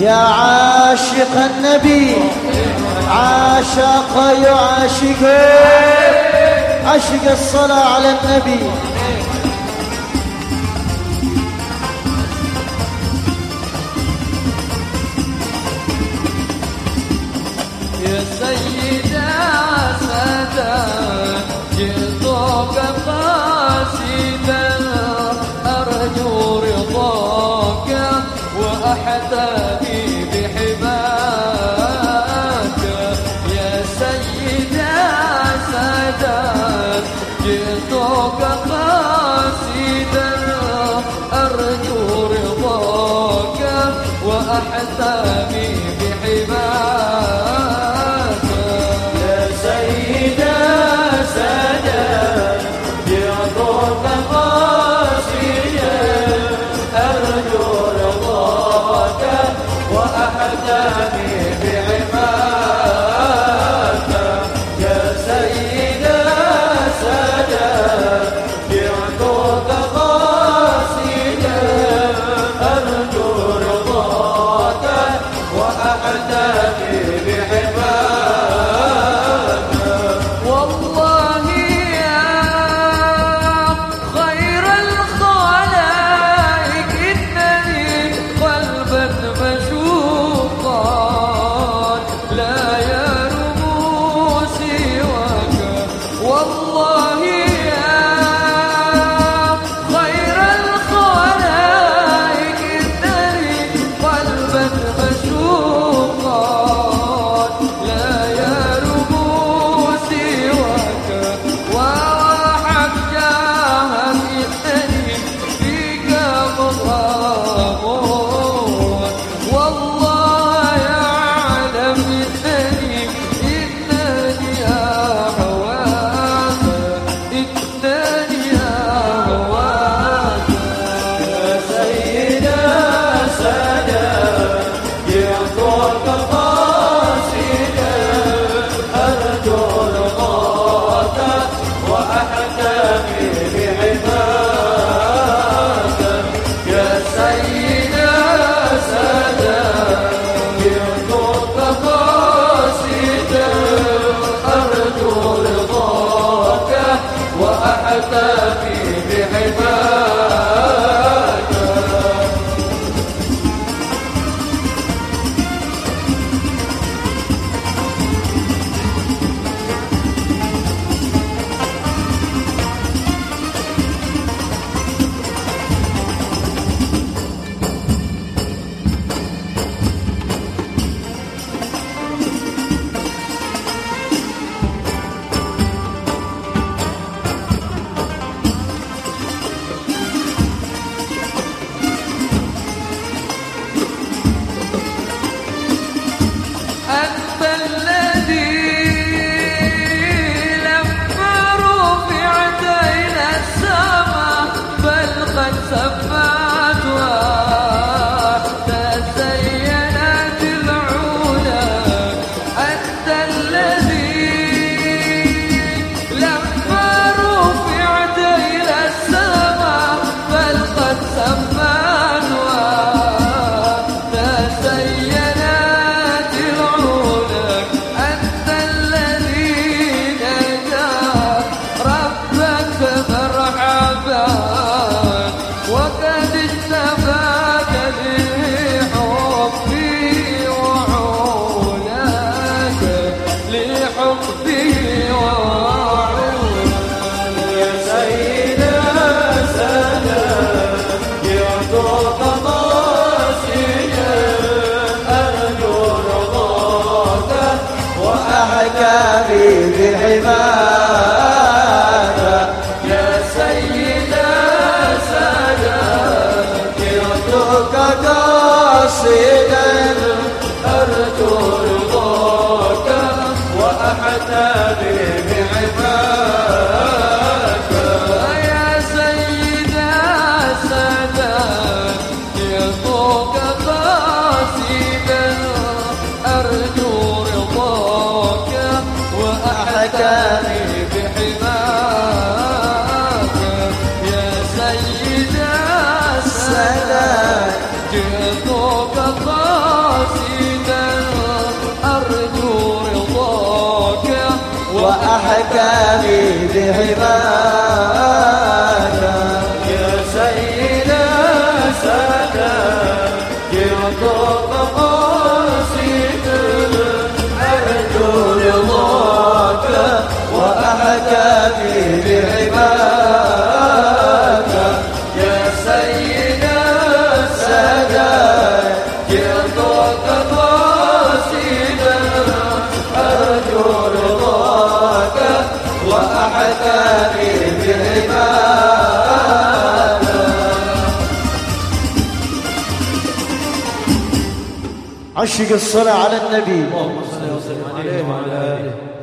يا عاشق النبي عاشق يعاشق عشق الصلاة على النبي. وأحسامي بحماك. يا سيدا سادا يا قوم قاسيا أرجو رضاك وأحسامي حتى في حبيب أرجو رضاك وأحتمي بعبادك وأحكامي بحماك عشق الصلاة على النبي. اللهم صل وسلم عليه وعلى آله.